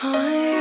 I